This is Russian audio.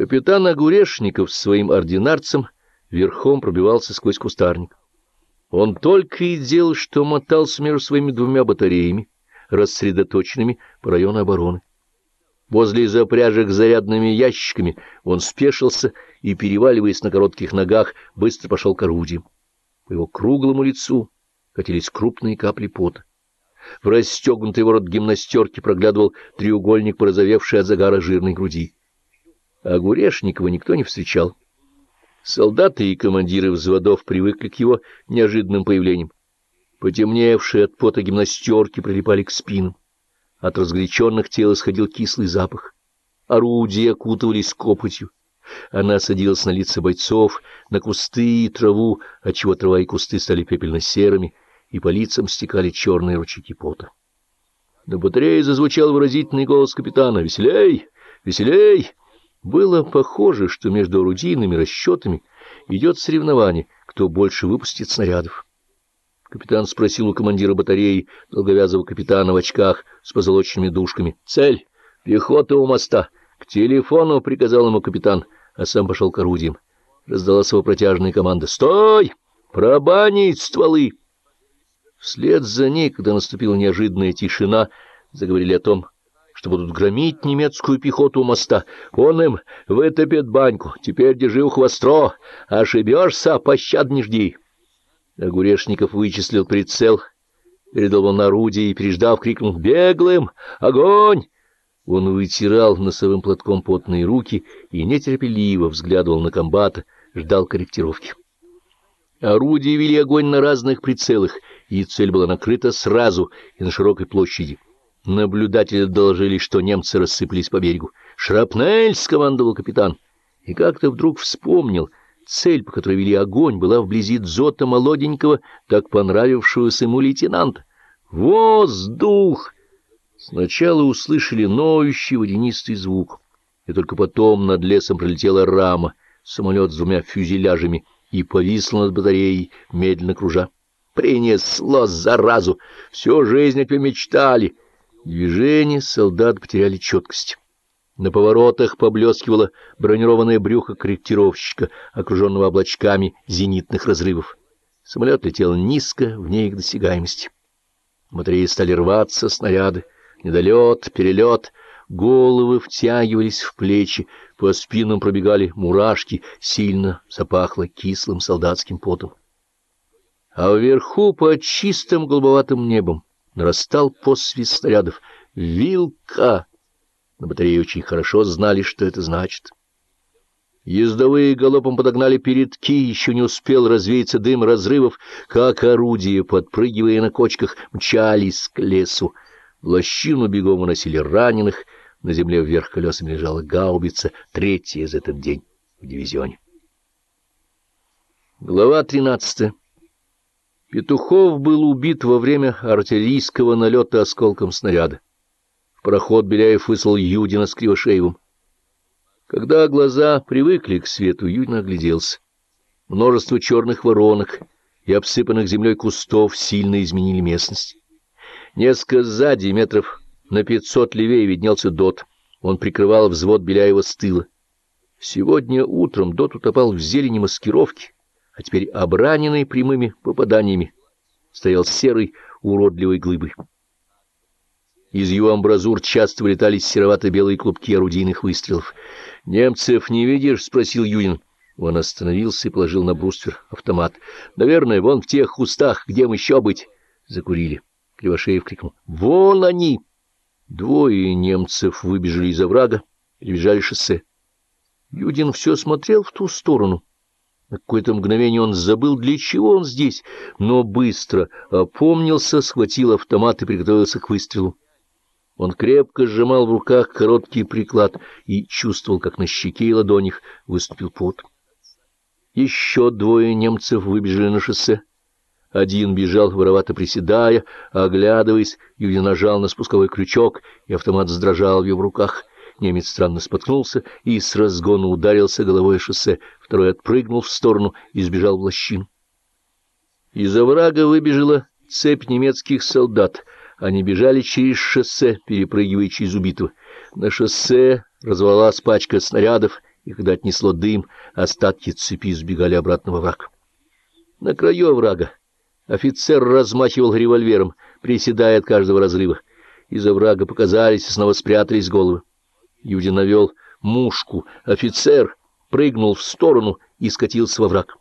Капитан Огурешников с своим ординарцем верхом пробивался сквозь кустарник. Он только и делал, что мотался между своими двумя батареями, рассредоточенными по району обороны. Возле запряжек зарядными ящиками он спешился и, переваливаясь на коротких ногах, быстро пошел к орудиям. По его круглому лицу катились крупные капли пота. В расстегнутый ворот гимнастерки проглядывал треугольник, порозовевший от загара жирной груди. А Гурешникова никто не встречал. Солдаты и командиры взводов привыкли к его неожиданным появлениям. Потемневшие от пота гимнастерки прилипали к спинам. От разгоряченных тел исходил кислый запах. Орудия окутывались копотью. Она садилась на лица бойцов, на кусты и траву, отчего трава и кусты стали пепельно-серыми, и по лицам стекали черные ручейки пота. На батарее зазвучал выразительный голос капитана «Веселей! Веселей!» Было похоже, что между орудийными расчетами идет соревнование, кто больше выпустит снарядов. Капитан спросил у командира батареи, долговязого капитана в очках с позолоченными дужками. «Цель! Пехота у моста! К телефону!» — приказал ему капитан, а сам пошел к орудиям. Раздалась его протяжная команда. «Стой! Пробанить стволы!» Вслед за ней, когда наступила неожиданная тишина, заговорили о том, что будут громить немецкую пехоту у моста. Он им вытопит баньку, теперь держи ухо востро, ошибешься, пощад не жди. Огурешников вычислил прицел, передал он орудие и, переждав, крикнул «Беглым! Огонь!» Он вытирал носовым платком потные руки и нетерпеливо взглядывал на комбата, ждал корректировки. Орудия вели огонь на разных прицелах, и цель была накрыта сразу и на широкой площади. Наблюдатели доложили, что немцы рассыпались по берегу. «Шрапнель!» — скомандовал капитан. И как-то вдруг вспомнил, цель, по которой вели огонь, была вблизи дзота молоденького, так понравившегося ему лейтенанта. «Воздух!» Сначала услышали ноющий водянистый звук, и только потом над лесом пролетела рама, самолет с двумя фюзеляжами, и повисла над батареей, медленно кружа. «Принесло заразу! Всю жизнь о тебе мечтали!» Движения солдат потеряли четкость. На поворотах поблескивало бронированное брюхо корректировщика, окруженного облачками зенитных разрывов. Самолет летел низко, вне их досягаемости. Батареи стали рваться, снаряды, недолет, перелет, головы втягивались в плечи, по спинам пробегали мурашки, сильно запахло кислым солдатским потом. А вверху под чистым голубоватым небом нарастал посвист снарядов. «Вилка!» На батарее очень хорошо знали, что это значит. Ездовые галопом подогнали передки, еще не успел развеяться дым разрывов, как орудия, подпрыгивая на кочках, мчались к лесу. В лощину бегом уносили раненых, на земле вверх колесами лежала гаубица, третья за этот день в дивизионе. Глава тринадцатая Петухов был убит во время артиллерийского налета осколком снаряда. В проход Беляев выслал Юдина с Кривошеевым. Когда глаза привыкли к свету, Юдин огляделся. Множество черных воронок и обсыпанных землей кустов сильно изменили местность. Несколько сзади, метров на пятьсот левее, виднелся Дот. Он прикрывал взвод Беляева с тыла. Сегодня утром Дот утопал в зелени маскировки а теперь обраненный прямыми попаданиями, стоял серой уродливой глыбой. Из его амбразур часто вылетали серовато-белые клубки орудийных выстрелов. — Немцев не видишь? — спросил Юдин. Он остановился и положил на бруствер автомат. — Наверное, вон в тех кустах, где мы еще быть? Закурили. Кривошеев крикнул. — Вон они! Двое немцев выбежали из оврага и бежали шоссе. Юдин все смотрел в ту сторону. На какое-то мгновение он забыл, для чего он здесь, но быстро опомнился, схватил автомат и приготовился к выстрелу. Он крепко сжимал в руках короткий приклад и чувствовал, как на щеке и ладонях выступил пот. Еще двое немцев выбежали на шоссе. Один бежал, воровато приседая, оглядываясь, Юдин нажал на спусковой крючок, и автомат задрожал в его руках. Немец странно споткнулся и с разгона ударился головой о шоссе. Второй отпрыгнул в сторону и сбежал в лощину. Из оврага выбежала цепь немецких солдат. Они бежали через шоссе, перепрыгивая через убитого. На шоссе развалась пачка снарядов, и когда отнесло дым, остатки цепи сбегали обратно в овраг. На краю оврага офицер размахивал револьвером, приседая от каждого разрыва. Из оврага показались, и снова спрятались головы. Юдин навел мушку, офицер прыгнул в сторону и скатился во враг.